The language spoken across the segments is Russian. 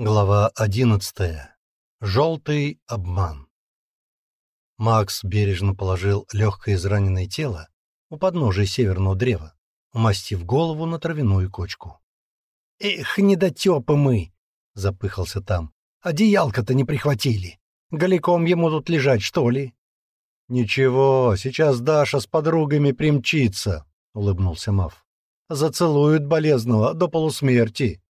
Глава 11. Желтый обман. Макс бережно положил легкое израненное тело у подножия северного древа, умастив голову на травяную кочку. «Эх, не недотепы мы!» — запыхался там. «Одеялка-то не прихватили! Голиком ему тут лежать, что ли?» «Ничего, сейчас Даша с подругами примчится!» — улыбнулся Мав. «Зацелуют болезного до полусмерти!»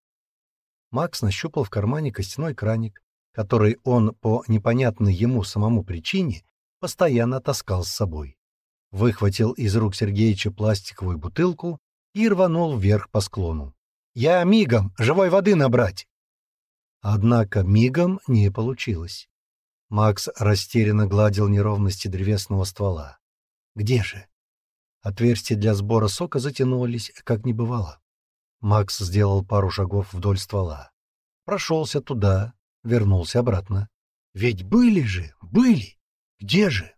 Макс нащупал в кармане костяной краник, который он по непонятной ему самому причине постоянно таскал с собой. Выхватил из рук Сергеича пластиковую бутылку и рванул вверх по склону. «Я мигом! Живой воды набрать!» Однако мигом не получилось. Макс растерянно гладил неровности древесного ствола. «Где же?» Отверстие для сбора сока затянулось, как не бывало. Макс сделал пару шагов вдоль ствола. Прошелся туда, вернулся обратно. Ведь были же, были. Где же?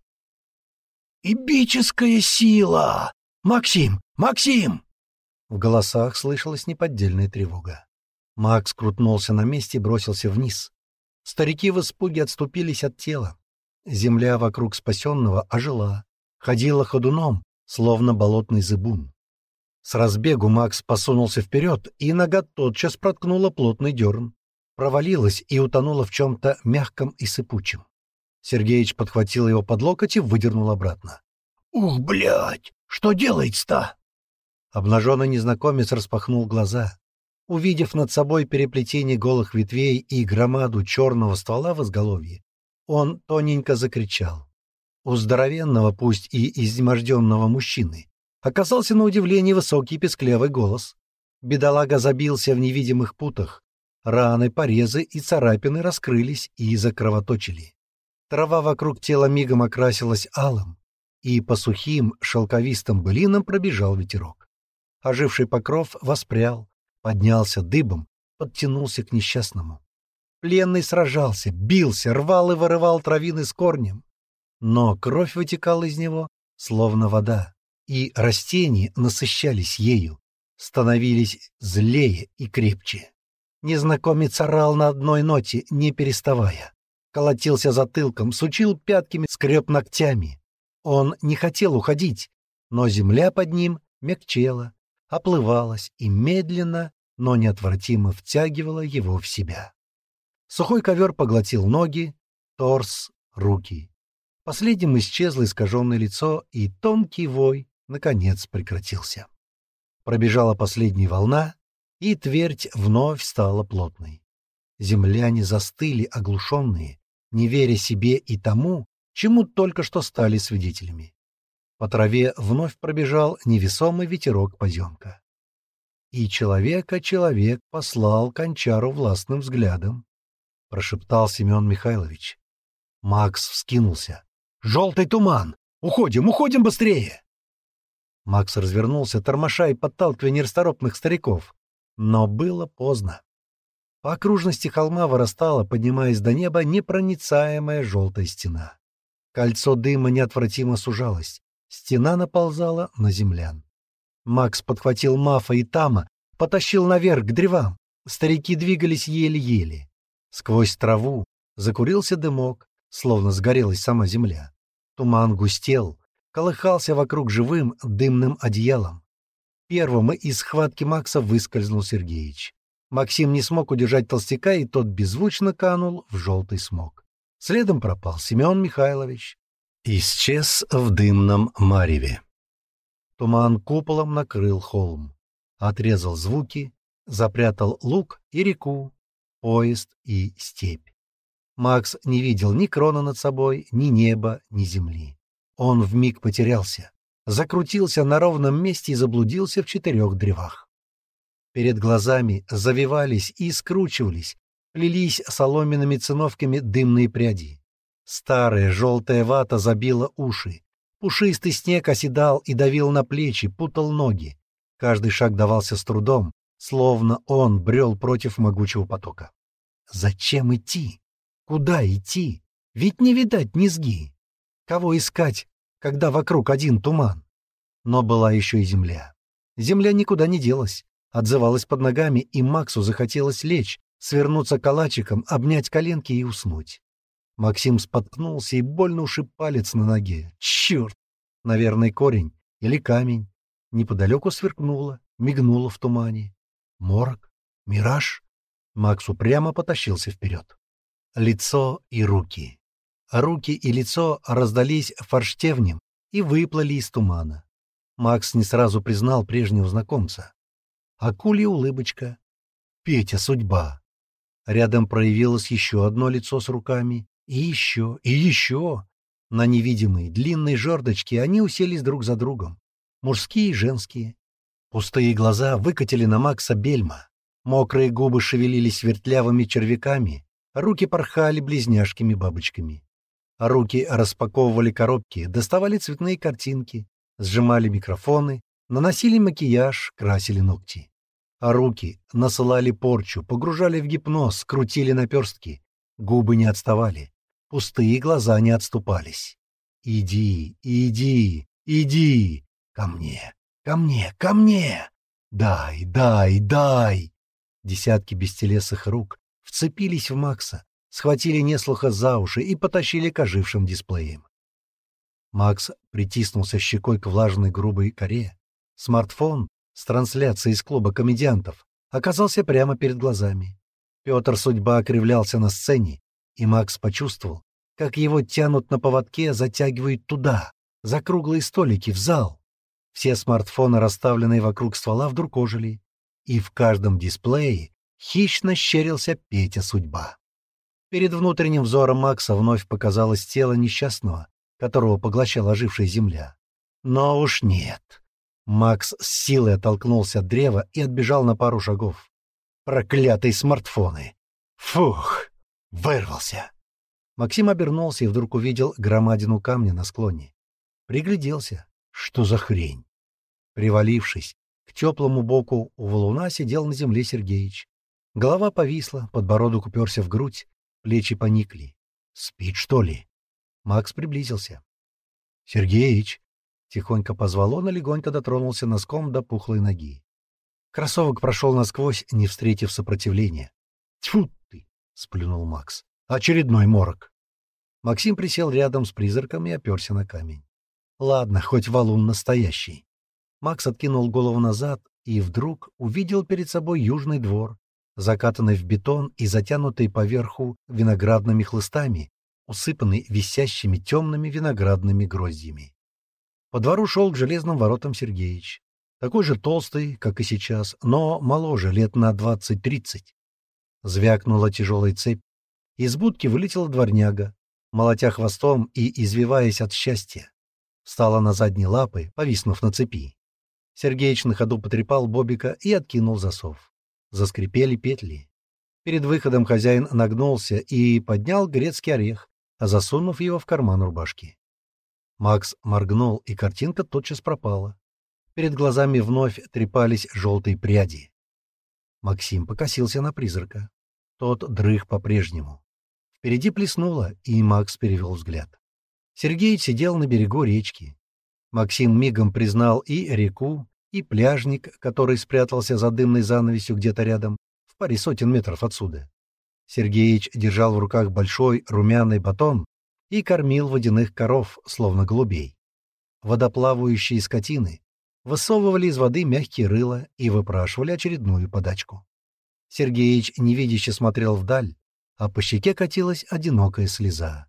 «Ибическая сила! Максим! Максим!» В голосах слышалась неподдельная тревога. Макс крутнулся на месте и бросился вниз. Старики в испуге отступились от тела. Земля вокруг спасенного ожила, ходила ходуном, словно болотный зыбун. С разбегу Макс посунулся вперед, и нога тотчас проткнула плотный дерн. Провалилась и утонула в чем-то мягком и сыпучем. Сергеич подхватил его под локоть и выдернул обратно. «Ух, блядь! Что делать-то? Обнаженный незнакомец распахнул глаза. Увидев над собой переплетение голых ветвей и громаду черного ствола в изголовье, он тоненько закричал. У здоровенного, пусть и изнеможденного мужчины, оказался на удивление высокий песклевый голос. Бедолага забился в невидимых путах. Раны, порезы и царапины раскрылись и закровоточили. Трава вокруг тела мигом окрасилась алым, и по сухим шелковистым былинам пробежал ветерок. Оживший покров воспрял, поднялся дыбом, подтянулся к несчастному. Пленный сражался, бился, рвал и вырывал травины с корнем. Но кровь вытекала из него, словно вода и растения насыщались ею, становились злее и крепче. Незнакомец орал на одной ноте, не переставая. Колотился затылком, сучил пятками, скреп ногтями. Он не хотел уходить, но земля под ним мягчела, оплывалась и медленно, но неотвратимо втягивала его в себя. Сухой ковер поглотил ноги, торс, руки. Последним исчезло искаженное лицо и тонкий вой, наконец прекратился. Пробежала последняя волна, и твердь вновь стала плотной. Земляне застыли, оглушенные, не веря себе и тому, чему только что стали свидетелями. По траве вновь пробежал невесомый ветерок поземка. И человека человек послал кончару властным взглядом, — прошептал Семен Михайлович. Макс вскинулся. «Желтый туман! Уходим, уходим быстрее!» Макс развернулся, тормоша и подталкивая нерасторопных стариков. Но было поздно. По окружности холма вырастала, поднимаясь до неба, непроницаемая желтая стена. Кольцо дыма неотвратимо сужалось. Стена наползала на землян. Макс подхватил Мафа и Тама, потащил наверх к древам. Старики двигались еле-еле. Сквозь траву закурился дымок, словно сгорелась сама земля. Туман густел, колыхался вокруг живым дымным одеялом. Первым из схватки Макса выскользнул Сергеич. Максим не смог удержать толстяка, и тот беззвучно канул в желтый смог. Следом пропал Семен Михайлович. Исчез в дымном мареве. Туман куполом накрыл холм. Отрезал звуки, запрятал луг и реку, поезд и степь. Макс не видел ни крона над собой, ни неба, ни земли. Он вмиг потерялся, закрутился на ровном месте и заблудился в четырех древах. Перед глазами завивались и скручивались, плелись соломенными циновками дымные пряди. Старая желтая вата забила уши. Пушистый снег оседал и давил на плечи, путал ноги. Каждый шаг давался с трудом, словно он брел против могучего потока. Зачем идти? Куда идти? Ведь не видать низги. Кого искать, когда вокруг один туман. Но была еще и земля. Земля никуда не делась, отзывалась под ногами, и Максу захотелось лечь, свернуться калачиком, обнять коленки и уснуть. Максим споткнулся и больно ушиб палец на ноге. Черт! Наверное, корень или камень. Неподалеку сверкнуло, мигнуло в тумане. Морок? Мираж? Макс упрямо потащился вперед. Лицо и руки руки и лицо раздались форштевнем и выплыли из тумана. Макс не сразу признал прежнего знакомца. Акулья улыбочка. Петя судьба. Рядом проявилось еще одно лицо с руками. И еще, и еще. На невидимой длинной жердочке они уселись друг за другом. Мужские и женские. Пустые глаза выкатили на Макса бельма. Мокрые губы шевелились вертлявыми червяками, руки порхали близняшкими бабочками. Руки распаковывали коробки, доставали цветные картинки, сжимали микрофоны, наносили макияж, красили ногти. А руки насылали порчу, погружали в гипноз, крутили наперстки. Губы не отставали, пустые глаза не отступались. «Иди, иди, иди! Ко мне, ко мне, ко мне! Дай, дай, дай!» Десятки бестелесых рук вцепились в Макса, схватили неслуха за уши и потащили к ожившим дисплеям. Макс притиснулся щекой к влажной грубой коре. Смартфон с трансляцией из клуба комедиантов оказался прямо перед глазами. Петр судьба окривлялся на сцене, и Макс почувствовал, как его тянут на поводке, затягивают туда, за круглые столики, в зал. Все смартфоны, расставленные вокруг ствола, вдруг ожили, и в каждом дисплее хищно щерился Петя судьба. Перед внутренним взором Макса вновь показалось тело несчастного, которого поглощала ожившая земля. Но уж нет. Макс с силой оттолкнулся от древа и отбежал на пару шагов. Проклятые смартфоны! Фух! Вырвался! Максим обернулся и вдруг увидел громадину камня на склоне. Пригляделся. Что за хрень? Привалившись к теплому боку у валуна, сидел на земле Сергеич. Голова повисла, подбородок уперся в грудь. Плечи поникли. «Спит, что ли?» Макс приблизился. «Сергеич!» — тихонько позвал он и легонько дотронулся носком до пухлой ноги. Кроссовок прошел насквозь, не встретив сопротивления. «Тьфу ты!» — сплюнул Макс. «Очередной морок!» Максим присел рядом с призраком и оперся на камень. «Ладно, хоть валун настоящий». Макс откинул голову назад и вдруг увидел перед собой южный двор, закатанный в бетон и затянутый поверху виноградными хлыстами, усыпанный висящими темными виноградными гроздьями. По двору шел к железным воротам Сергеич, такой же толстый, как и сейчас, но моложе, лет на двадцать-тридцать. Звякнула тяжелая цепь, из будки вылетела дворняга, молотя хвостом и извиваясь от счастья. Встала на задние лапы, повиснув на цепи. Сергеич на ходу потрепал Бобика и откинул засов. Заскрипели петли. Перед выходом хозяин нагнулся и поднял грецкий орех, засунув его в карман рубашки. Макс моргнул, и картинка тотчас пропала. Перед глазами вновь трепались желтые пряди. Максим покосился на призрака. Тот дрых по-прежнему. Впереди плеснуло, и Макс перевел взгляд. Сергей сидел на берегу речки. Максим мигом признал и реку, и пляжник, который спрятался за дымной занавесью где-то рядом, в паре сотен метров отсюда. Сергеич держал в руках большой румяный батон и кормил водяных коров, словно голубей. Водоплавающие скотины высовывали из воды мягкие рыла и выпрашивали очередную подачку. Сергеич невидяще смотрел вдаль, а по щеке катилась одинокая слеза,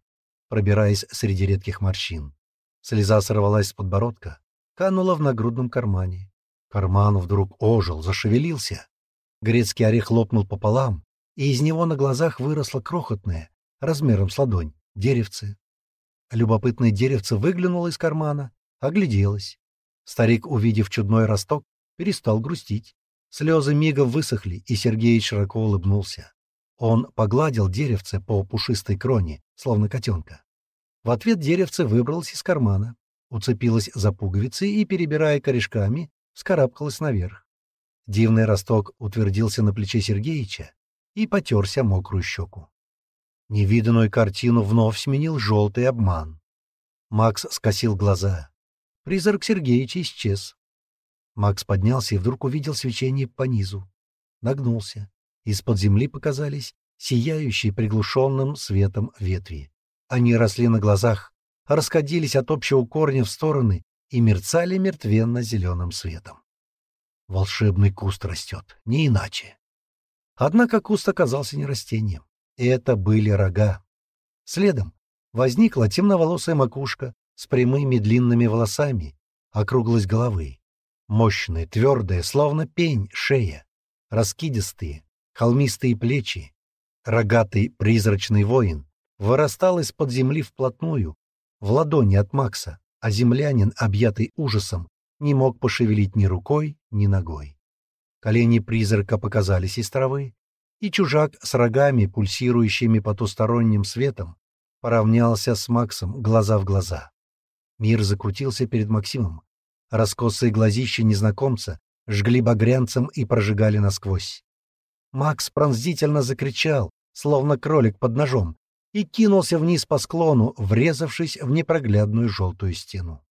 пробираясь среди редких морщин. Слеза сорвалась с подбородка, канула в нагрудном кармане. Карман вдруг ожил, зашевелился. Грецкий орех лопнул пополам, и из него на глазах выросло крохотное, размером с ладонь, деревце. Любопытное деревце выглянуло из кармана, огляделось. Старик, увидев чудной росток, перестал грустить. Слезы мигом высохли, и Сергей широко улыбнулся. Он погладил деревце по пушистой кроне, словно котенка. В ответ деревце выбралось из кармана, уцепилось за пуговицы и, перебирая корешками, вскарабкалась наверх. Дивный росток утвердился на плече Сергеича и потерся мокрую щеку. Невиданную картину вновь сменил желтый обман. Макс скосил глаза. Призрак Сергеича исчез. Макс поднялся и вдруг увидел свечение по низу. Нагнулся. Из-под земли показались сияющие приглушенным светом ветви. Они росли на глазах, расходились от общего корня в стороны и мерцали мертвенно-зеленым светом. Волшебный куст растет, не иначе. Однако куст оказался не растением. Это были рога. Следом возникла темноволосая макушка с прямыми длинными волосами, округлость головы. Мощная, твердая, словно пень, шея. Раскидистые, холмистые плечи. Рогатый призрачный воин вырастал из-под земли вплотную, в ладони от Макса а землянин, объятый ужасом, не мог пошевелить ни рукой, ни ногой. Колени призрака показались из травы, и чужак с рогами, пульсирующими потусторонним светом, поравнялся с Максом глаза в глаза. Мир закрутился перед Максимом. Раскосые глазища незнакомца жгли багрянцем и прожигали насквозь. Макс пронзительно закричал, словно кролик под ножом, и кинулся вниз по склону, врезавшись в непроглядную желтую стену.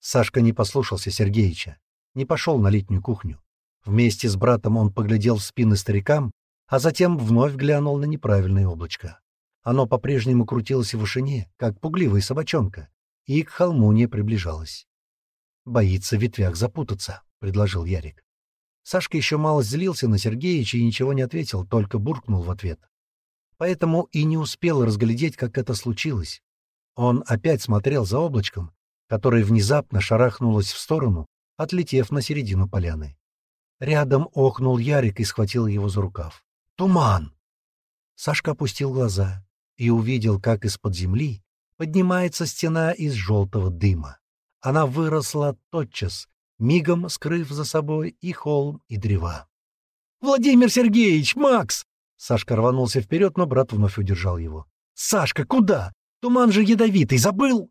Сашка не послушался Сергеича, не пошел на летнюю кухню. Вместе с братом он поглядел в спины старикам, а затем вновь глянул на неправильное облачко. Оно по-прежнему крутилось в вышине, как пугливая собачонка, и к холму не приближалось. «Боится в ветвях запутаться», — предложил Ярик. Сашка еще мало злился на Сергеича и ничего не ответил, только буркнул в ответ поэтому и не успел разглядеть, как это случилось. Он опять смотрел за облачком, которое внезапно шарахнулось в сторону, отлетев на середину поляны. Рядом охнул Ярик и схватил его за рукав. «Туман!» Сашка опустил глаза и увидел, как из-под земли поднимается стена из желтого дыма. Она выросла тотчас, мигом скрыв за собой и холм, и древа. «Владимир Сергеевич! Макс!» Сашка рванулся вперед, но брат вновь удержал его. «Сашка, куда? Туман же ядовитый, забыл!»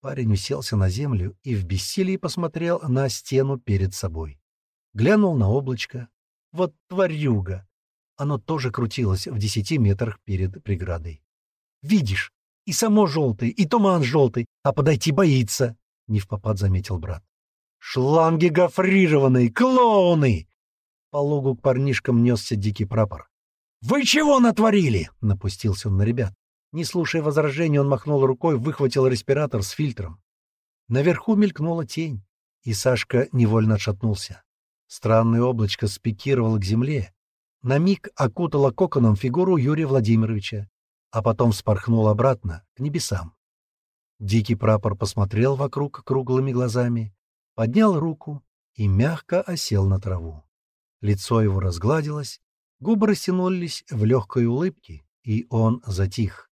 Парень уселся на землю и в бессилии посмотрел на стену перед собой. Глянул на облачко. «Вот тварюга!» Оно тоже крутилось в десяти метрах перед преградой. «Видишь, и само желтый, и туман желтый, а подойти боится!» — невпопад заметил брат. «Шланги гофрированные! Клоуны!» По логу к парнишкам несся дикий прапор. «Вы чего натворили?» — напустился он на ребят. Не слушая возражений, он махнул рукой, выхватил респиратор с фильтром. Наверху мелькнула тень, и Сашка невольно отшатнулся. Странное облачко спикировало к земле. На миг окутало коконом фигуру Юрия Владимировича, а потом вспорхнуло обратно, к небесам. Дикий прапор посмотрел вокруг круглыми глазами, поднял руку и мягко осел на траву. Лицо его разгладилось, Губы растянулись в легкой улыбке, и он затих.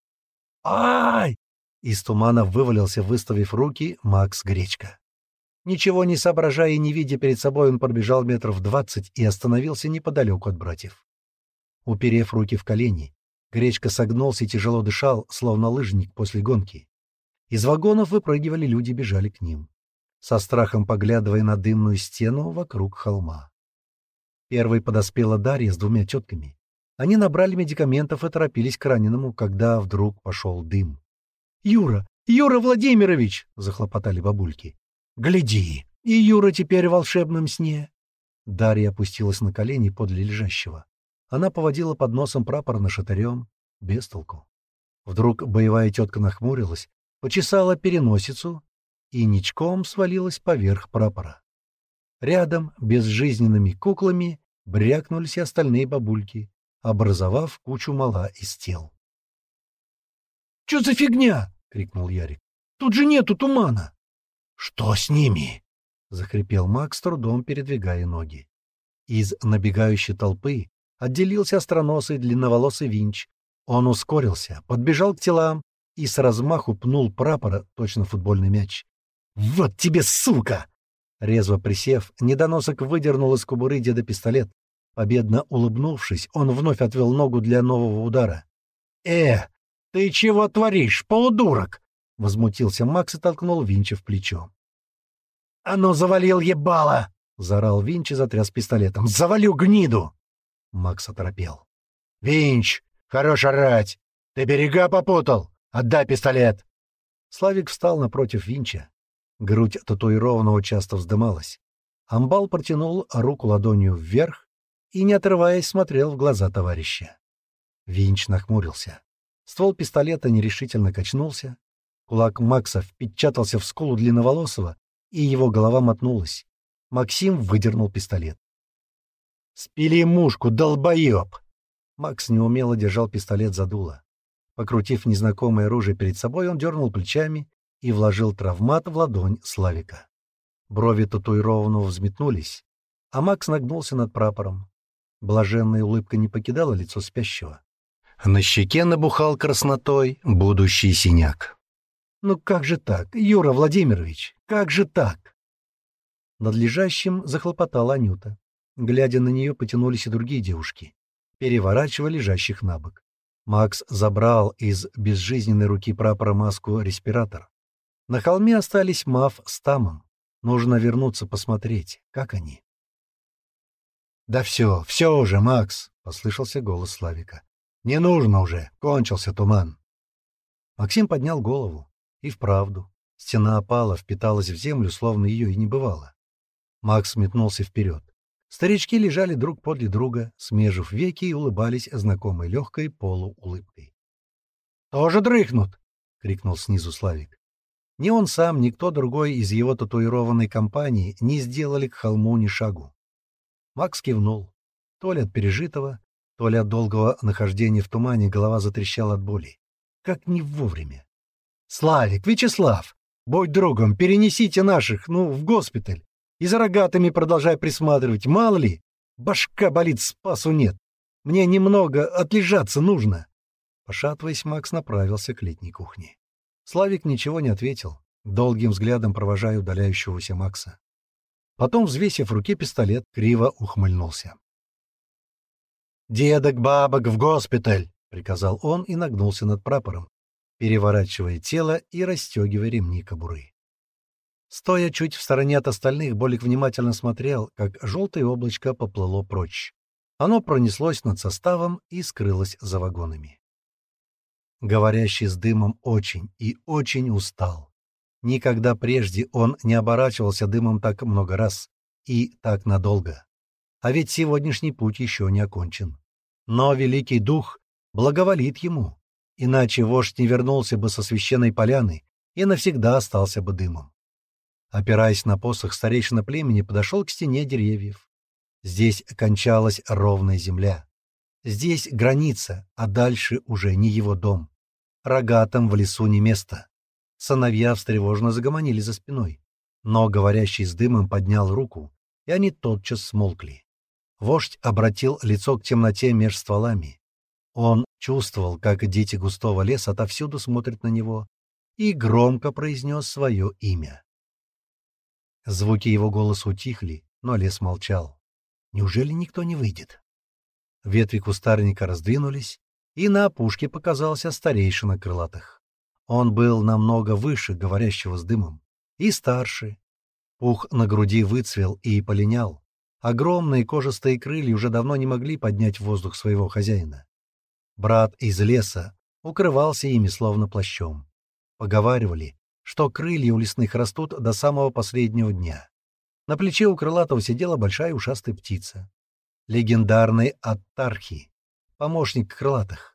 «Ай!» — из тумана вывалился, выставив руки, Макс Гречка. Ничего не соображая и не видя перед собой, он пробежал метров двадцать и остановился неподалеку от братьев. Уперев руки в колени, Гречка согнулся и тяжело дышал, словно лыжник после гонки. Из вагонов выпрыгивали люди, бежали к ним, со страхом поглядывая на дымную стену вокруг холма. Первой подоспела Дарья с двумя тетками. Они набрали медикаментов и торопились к раненому, когда вдруг пошел дым. «Юра! Юра Владимирович!» — захлопотали бабульки. «Гляди! И Юра теперь в волшебном сне!» Дарья опустилась на колени подле лежащего. Она поводила под носом прапор на шатырем. Без толку. Вдруг боевая тетка нахмурилась, почесала переносицу и ничком свалилась поверх прапора. Рядом, безжизненными куклами, брякнулись и остальные бабульки, образовав кучу мала из тел. «Чё за фигня?» — крикнул Ярик. «Тут же нету тумана!» «Что с ними?» — захрипел Макс, с трудом передвигая ноги. Из набегающей толпы отделился остроносый длинноволосый винч. Он ускорился, подбежал к телам и с размаху пнул прапора, точно футбольный мяч. «Вот тебе, сука!» Резво присев, недоносок выдернул из кобуры деда пистолет. Победно улыбнувшись, он вновь отвел ногу для нового удара. «Э, ты чего творишь, полудурок?» — возмутился Макс и толкнул Винчи в плечо. «Оно завалил ебало!» — заорал Винчи, затряс пистолетом. «Завалю гниду!» Макс оторопел. «Винч, хорош орать! Ты берега попутал! Отдай пистолет!» Славик встал напротив Винча. Грудь татуированного часто вздымалась. Амбал протянул руку ладонью вверх и, не отрываясь, смотрел в глаза товарища. Винч нахмурился. Ствол пистолета нерешительно качнулся. Кулак Макса впечатался в скулу длинноволосого, и его голова мотнулась. Максим выдернул пистолет. «Спили мушку, долбоеб!» Макс неумело держал пистолет за дуло. Покрутив незнакомое оружие перед собой, он дернул плечами и вложил травмат в ладонь Славика. Брови татуированного взметнулись, а Макс нагнулся над прапором. Блаженная улыбка не покидала лицо спящего. На щеке набухал краснотой будущий синяк. «Ну как же так, Юра Владимирович, как же так?» Над лежащим захлопотала Анюта. Глядя на нее, потянулись и другие девушки, переворачивая лежащих на бок. Макс забрал из безжизненной руки прапора маску-респиратор. На холме остались Мав с Тамом. Нужно вернуться посмотреть, как они. «Да все, все уже, Макс!» — послышался голос Славика. «Не нужно уже, кончился туман!» Максим поднял голову. И вправду. Стена опала, впиталась в землю, словно ее и не бывало. Макс метнулся вперед. Старички лежали друг подле друга, смежив веки и улыбались знакомой легкой полуулыбкой. «Тоже дрыхнут!» — крикнул снизу Славик. Ни он сам, ни кто другой из его татуированной компании не сделали к холму ни шагу. Макс кивнул. То ли от пережитого, то ли от долгого нахождения в тумане голова затрещала от боли. Как не вовремя. «Славик, Вячеслав, будь другом, перенесите наших, ну, в госпиталь. И за рогатыми продолжай присматривать, мало ли. Башка болит, спасу нет. Мне немного отлежаться нужно». Пошатываясь, Макс направился к летней кухне. Славик ничего не ответил, долгим взглядом провожая удаляющегося Макса. Потом, взвесив в руке пистолет, криво ухмыльнулся. «Дедок, бабок, в госпиталь!» — приказал он и нагнулся над прапором, переворачивая тело и расстегивая ремни кобуры. Стоя чуть в стороне от остальных, Болик внимательно смотрел, как желтое облачко поплыло прочь. Оно пронеслось над составом и скрылось за вагонами говорящий с дымом очень и очень устал. Никогда прежде он не оборачивался дымом так много раз и так надолго. А ведь сегодняшний путь еще не окончен. Но Великий Дух благоволит ему, иначе вождь не вернулся бы со священной поляны и навсегда остался бы дымом. Опираясь на посох, старейшина племени подошел к стене деревьев. Здесь кончалась ровная земля. Здесь граница, а дальше уже не его дом. Рогатым в лесу не место. Сыновья встревожно загомонили за спиной. Но говорящий с дымом поднял руку, и они тотчас смолкли. Вождь обратил лицо к темноте меж стволами. Он чувствовал, как дети густого леса отовсюду смотрят на него, и громко произнес свое имя. Звуки его голоса утихли, но лес молчал. Неужели никто не выйдет? Ветви кустарника раздвинулись, и на опушке показался старейшина крылатых. Он был намного выше говорящего с дымом и старше. Пух на груди выцвел и полинял. Огромные кожистые крылья уже давно не могли поднять в воздух своего хозяина. Брат из леса укрывался ими словно плащом. Поговаривали, что крылья у лесных растут до самого последнего дня. На плече у крылатого сидела большая ушастая птица. Легендарный Аттархи, помощник крылатых.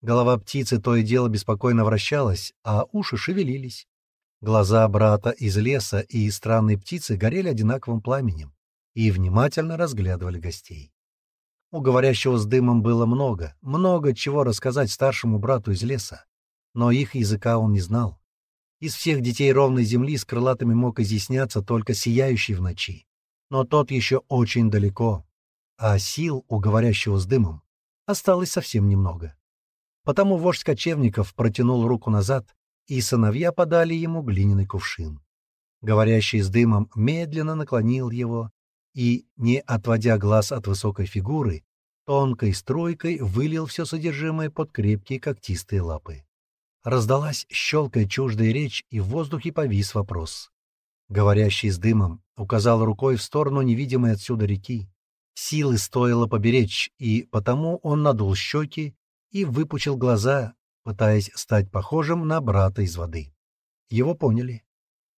Голова птицы то и дело беспокойно вращалась, а уши шевелились. Глаза брата из леса и странной птицы горели одинаковым пламенем и внимательно разглядывали гостей. У говорящего с дымом было много, много чего рассказать старшему брату из леса, но их языка он не знал. Из всех детей ровной земли с крылатыми мог изъясняться только сияющий в ночи, но тот еще очень далеко, а сил у говорящего с дымом осталось совсем немного. Потому вождь кочевников протянул руку назад, и сыновья подали ему глиняный кувшин. Говорящий с дымом медленно наклонил его и, не отводя глаз от высокой фигуры, тонкой стройкой вылил все содержимое под крепкие когтистые лапы. Раздалась щелкая чуждая речь, и в воздухе повис вопрос. Говорящий с дымом указал рукой в сторону невидимой отсюда реки. Силы стоило поберечь, и потому он надул щеки, и выпучил глаза, пытаясь стать похожим на брата из воды. Его поняли.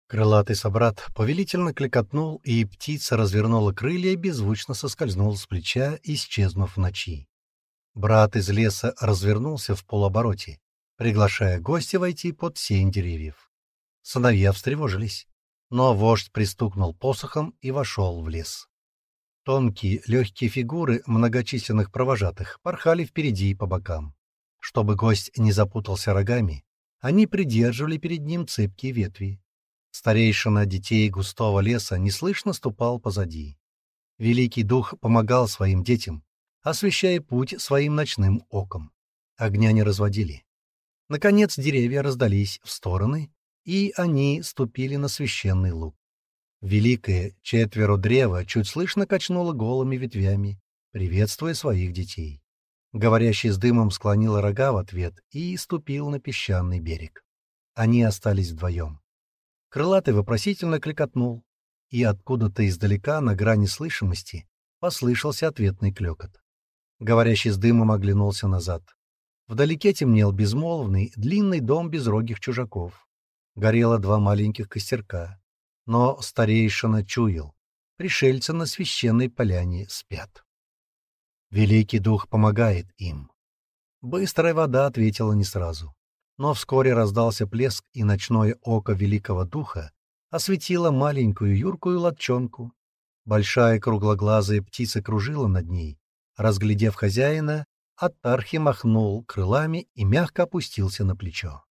Крылатый собрат повелительно кликотнул, и птица развернула крылья и беззвучно соскользнула с плеча, исчезнув в ночи. Брат из леса развернулся в полуобороте, приглашая гостя войти под сень деревьев. Сыновья встревожились, но вождь пристукнул посохом и вошел в лес. Тонкие, легкие фигуры многочисленных провожатых порхали впереди и по бокам. Чтобы гость не запутался рогами, они придерживали перед ним цепкие ветви. Старейшина детей густого леса неслышно ступал позади. Великий дух помогал своим детям, освещая путь своим ночным оком. Огня не разводили. Наконец деревья раздались в стороны, и они ступили на священный луг. Великое четверо древо чуть слышно качнуло голыми ветвями, приветствуя своих детей. Говорящий с дымом склонил рога в ответ и ступил на песчаный берег. Они остались вдвоем. Крылатый вопросительно кликотнул, и откуда-то издалека, на грани слышимости, послышался ответный клёкот. Говорящий с дымом оглянулся назад. Вдалеке темнел безмолвный, длинный дом безрогих чужаков. Горело два маленьких костерка но старейшина чуял. Пришельцы на священной поляне спят. Великий дух помогает им. Быстрая вода ответила не сразу. Но вскоре раздался плеск, и ночное око великого духа осветило маленькую юркую лодчонку. Большая круглоглазая птица кружила над ней. Разглядев хозяина, Аттархи махнул крылами и мягко опустился на плечо.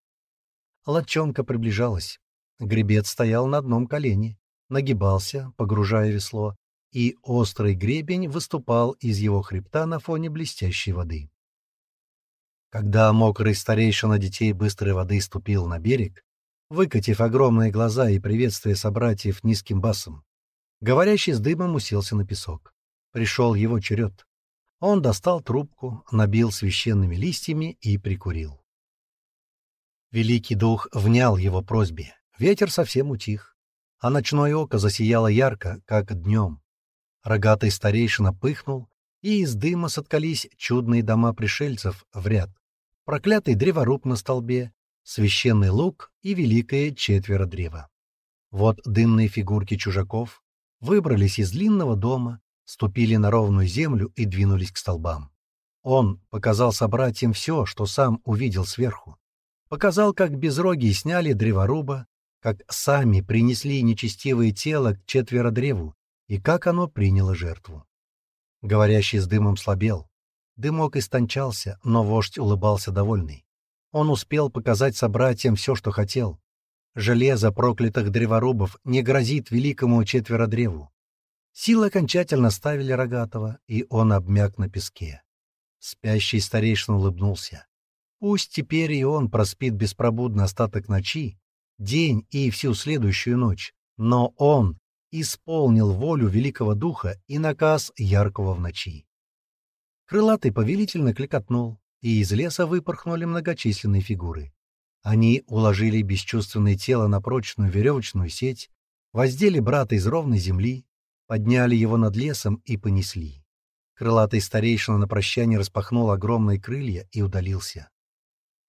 Лодчонка приближалась. Гребец стоял на одном колене, нагибался, погружая весло, и острый гребень выступал из его хребта на фоне блестящей воды. Когда мокрый старейшина детей быстрой воды ступил на берег, выкатив огромные глаза и приветствуя собратьев низким басом, говорящий с дымом уселся на песок. Пришел его черед. Он достал трубку, набил священными листьями и прикурил. Великий дух внял его просьбе. Ветер совсем утих, а ночное око засияло ярко, как днем. Рогатый старейшина пыхнул, и из дыма соткались чудные дома пришельцев в ряд. Проклятый древоруб на столбе, священный лук и великое четверо древа. Вот дымные фигурки чужаков выбрались из длинного дома, ступили на ровную землю и двинулись к столбам. Он показал собратьям все, что сам увидел сверху. Показал, как безрогие сняли древоруба, как сами принесли нечестивое тело к четверодреву и как оно приняло жертву. Говорящий с дымом слабел. Дымок истончался, но вождь улыбался довольный. Он успел показать собратьям все, что хотел. Железо проклятых древорубов не грозит великому четверодреву. Силы окончательно ставили Рогатого, и он обмяк на песке. Спящий старейшина улыбнулся. Пусть теперь и он проспит беспробудно остаток ночи, день и всю следующую ночь, но он исполнил волю Великого Духа и наказ Яркого в ночи. Крылатый повелительно кликотнул, и из леса выпорхнули многочисленные фигуры. Они уложили бесчувственное тело на прочную веревочную сеть, воздели брата из ровной земли, подняли его над лесом и понесли. Крылатый старейшина на прощание распахнул огромные крылья и удалился.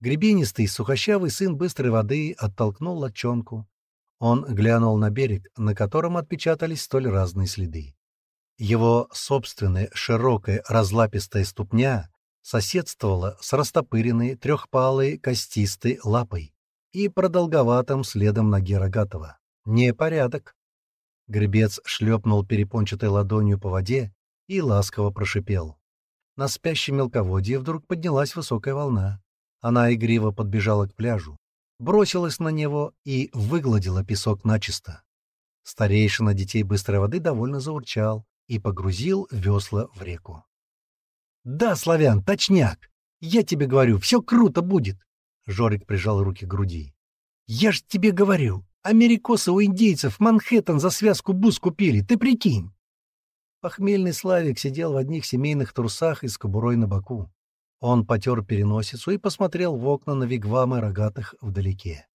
Гребенистый, сухощавый сын быстрой воды оттолкнул лодчонку. Он глянул на берег, на котором отпечатались столь разные следы. Его собственная широкая разлапистая ступня соседствовала с растопыренной трехпалой костистой лапой и продолговатым следом ноги рогатого. Непорядок. Гребец шлепнул перепончатой ладонью по воде и ласково прошипел. На спящем мелководье вдруг поднялась высокая волна. Она игриво подбежала к пляжу, бросилась на него и выгладила песок начисто. Старейшина детей быстрой воды довольно заурчал и погрузил весла в реку. «Да, славян, точняк! Я тебе говорю, все круто будет!» Жорик прижал руки к груди. «Я ж тебе говорю, америкосы у индейцев Манхэттен за связку бус купили, ты прикинь!» Похмельный Славик сидел в одних семейных трусах и с кобурой на боку. Он потер переносицу и посмотрел в окна на вигвамы рогатых вдалеке.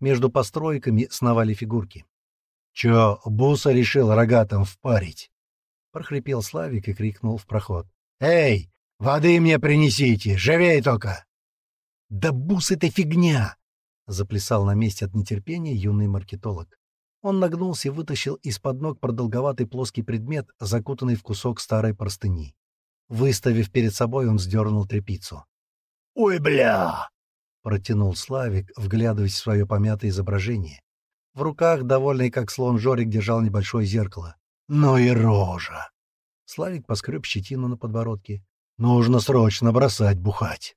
Между постройками сновали фигурки. — Чё, буса решил рогатым впарить? — прохрипел Славик и крикнул в проход. — Эй, воды мне принесите, живей только! — Да бус это фигня! — заплясал на месте от нетерпения юный маркетолог. Он нагнулся и вытащил из-под ног продолговатый плоский предмет, закутанный в кусок старой простыни. Выставив перед собой, он сдернул трепицу. «Ой, бля!» — протянул Славик, вглядываясь в свое помятое изображение. В руках, довольный как слон, Жорик держал небольшое зеркало. «Ну и рожа!» Славик поскреб щетину на подбородке. «Нужно срочно бросать бухать!»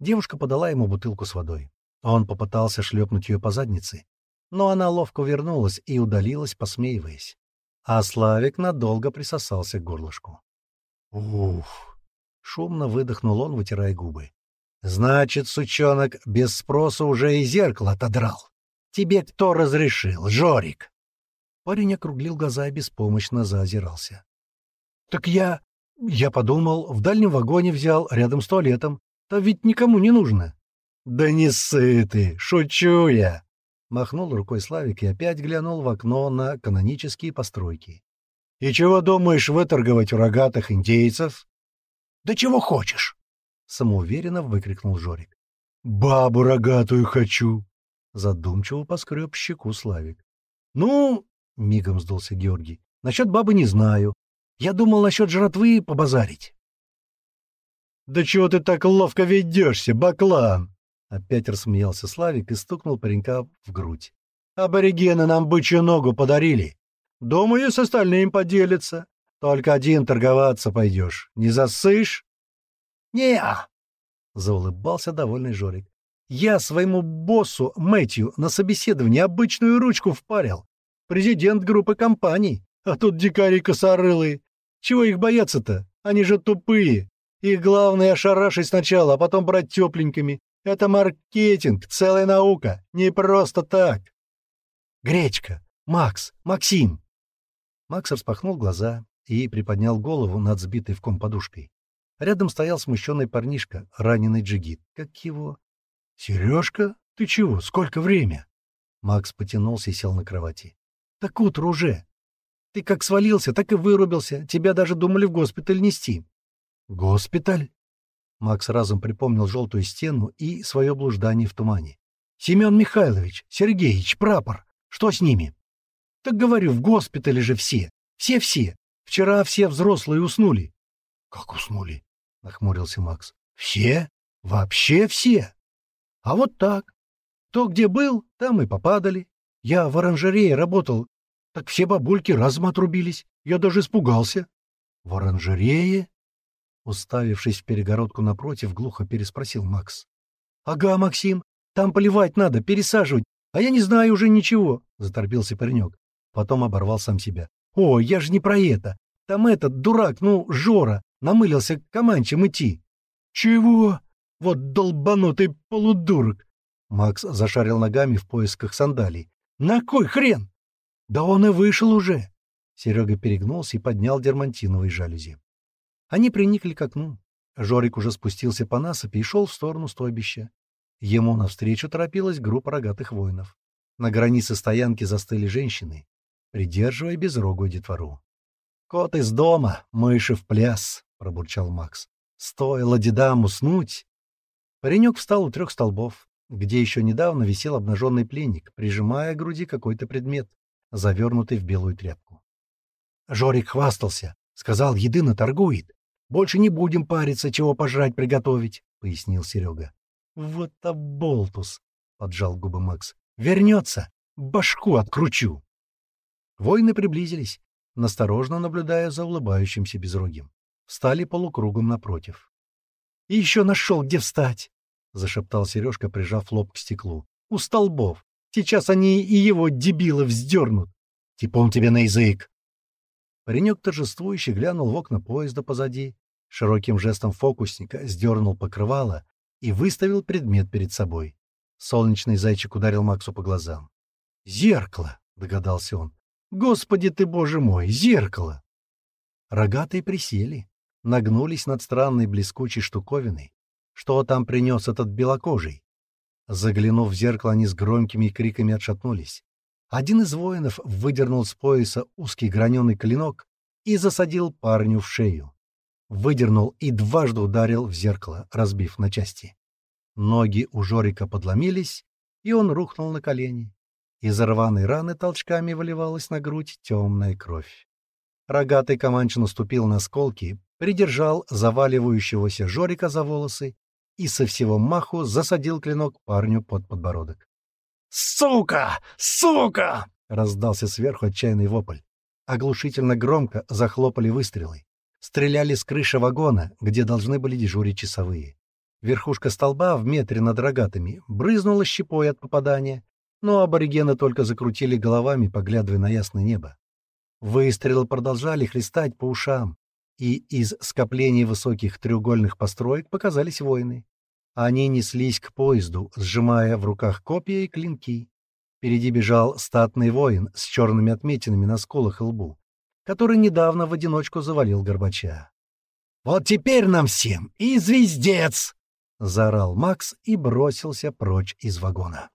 Девушка подала ему бутылку с водой. Он попытался шлепнуть ее по заднице, но она ловко вернулась и удалилась, посмеиваясь. А Славик надолго присосался к горлышку. Уф! Шумно выдохнул он, вытирая губы. Значит, сучонок без спроса уже и зеркало отодрал. Тебе кто разрешил, Жорик? Парень округлил глаза и беспомощно заозирался. Так я... Я подумал, в дальнем вагоне взял, рядом с туалетом. Да ведь никому не нужно. Да не ссы ты, шучу я. Махнул рукой Славик и опять глянул в окно на канонические постройки. И чего думаешь выторговать у рогатых индейцев? — Да чего хочешь? — самоуверенно выкрикнул Жорик. — Бабу рогатую хочу! — задумчиво поскреб щеку Славик. — Ну, — мигом сдулся Георгий, — насчет бабы не знаю. Я думал насчет жратвы побазарить. — Да чего ты так ловко ведешься, баклан? — опять рассмеялся Славик и стукнул паренька в грудь. — Аборигены нам бычью ногу подарили. Думаю, с остальным поделится. Только один торговаться пойдешь. Не засышь? не -а — заулыбался довольный Жорик. «Я своему боссу Мэтью на собеседовании обычную ручку впарил. Президент группы компаний. А тут дикари косорылые. Чего их бояться-то? Они же тупые. Их главное, ошарашить сначала, а потом брать тепленькими. Это маркетинг, целая наука. Не просто так». «Гречка, Макс, Максим», Макс распахнул глаза и приподнял голову над сбитой в ком подушкой. Рядом стоял смущенный парнишка, раненый джигит. Как его? — Сережка? Ты чего? Сколько время? Макс потянулся и сел на кровати. — Так утро уже. Ты как свалился, так и вырубился. Тебя даже думали в госпиталь нести. — Госпиталь? Макс разом припомнил желтую стену и свое блуждание в тумане. — Семен Михайлович, Сергеич, прапор. Что с ними? — так говорю, в госпитале же все. Все-все. Вчера все взрослые уснули. — Как уснули? — нахмурился Макс. — Все? Вообще все? — А вот так. То, где был, там и попадали. Я в оранжерее работал, так все бабульки разом отрубились. Я даже испугался. — В оранжерее? — уставившись в перегородку напротив, глухо переспросил Макс. — Ага, Максим, там поливать надо, пересаживать, а я не знаю уже ничего, — заторбился паренек. Потом оборвал сам себя. «О, я же не про это! Там этот дурак, ну, Жора, намылился к команчам идти!» «Чего? Вот долбанутый полудурок!» Макс зашарил ногами в поисках сандалий. «На кой хрен?» «Да он и вышел уже!» Серега перегнулся и поднял дермантиновые жалюзи. Они приникли к окну. Жорик уже спустился по насыпи и шел в сторону стойбища. Ему навстречу торопилась группа рогатых воинов. На границе стоянки застыли женщины придерживая безрогую детвору. «Кот из дома, мыши в пляс!» — пробурчал Макс. «Стоило дедам уснуть!» Паренек встал у трех столбов, где еще недавно висел обнаженный пленник, прижимая к груди какой-то предмет, завернутый в белую тряпку. Жорик хвастался, сказал, еды наторгует. «Больше не будем париться, чего пожрать приготовить», — пояснил Серега. «Вот оболтус!» — поджал губы Макс. «Вернется! Башку откручу!» Воины приблизились, насторожно наблюдая за улыбающимся безрогим. Встали полукругом напротив. «И еще нашел, где встать!» — зашептал Сережка, прижав лоб к стеклу. «У столбов! Сейчас они и его, дебила, вздернут! Типом тебе на язык!» Паренек торжествующе глянул в окна поезда позади, широким жестом фокусника сдернул покрывало и выставил предмет перед собой. Солнечный зайчик ударил Максу по глазам. «Зеркало!» — догадался он. Господи ты, боже мой, зеркало! Рогатые присели, нагнулись над странной блескучей штуковиной. Что там принес этот белокожий? Заглянув в зеркало, они с громкими криками отшатнулись. Один из воинов выдернул с пояса узкий граненый клинок и засадил парню в шею. Выдернул и дважды ударил в зеркало, разбив на части. Ноги у Жорика подломились, и он рухнул на колени. Из рваной раны толчками выливалась на грудь темная кровь. Рогатый Каманч наступил на сколки, придержал заваливающегося Жорика за волосы и со всего маху засадил клинок парню под подбородок. «Сука! Сука!» — раздался сверху отчаянный вопль. Оглушительно громко захлопали выстрелы. Стреляли с крыши вагона, где должны были дежурить часовые. Верхушка столба в метре над рогатами брызнула щепой от попадания, но аборигены только закрутили головами, поглядывая на ясное небо. Выстрелы продолжали хлестать по ушам, и из скоплений высоких треугольных построек показались воины. Они неслись к поезду, сжимая в руках копья и клинки. Впереди бежал статный воин с черными отметинами на скулах и лбу, который недавно в одиночку завалил Горбача. «Вот теперь нам всем и звездец!» — заорал Макс и бросился прочь из вагона.